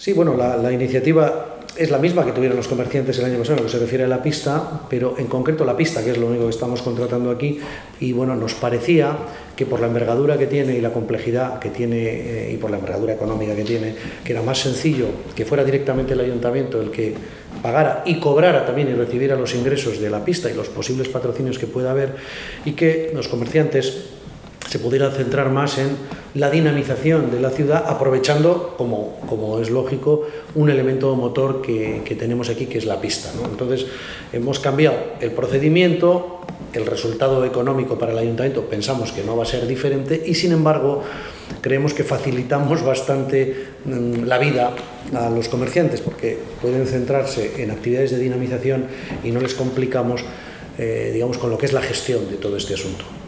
Sí, bueno, la, iniciativa es la misma que tuvieron los comerciantes el año pasado, en lo que se refiere a la pista, pero en concreto la pista, que es lo único que estamos contratando aquí, y bueno, nos parecía que por la envergadura que tiene y la complejidad que tiene eh, y por la envergadura económica que tiene, que era más sencillo que fuera directamente el ayuntamiento el que pagara y cobrara también y recibiera los ingresos de la pista y los posibles patrocinios que pueda haber y que los comerciantes se pudiera centrar más en la dinamización de la ciudad, aprovechando, como, como es lógico, un elemento motor que, que tenemos aquí, que es la pista. Entonces, hemos cambiado el procedimiento, el resultado económico para el ayuntamiento pensamos que no va a ser diferente y, sin embargo, creemos que facilitamos bastante mmm, la vida a los comerciantes, porque pueden centrarse en actividades de dinamización y no les complicamos, eh, digamos, con lo que es la gestión de todo este asunto.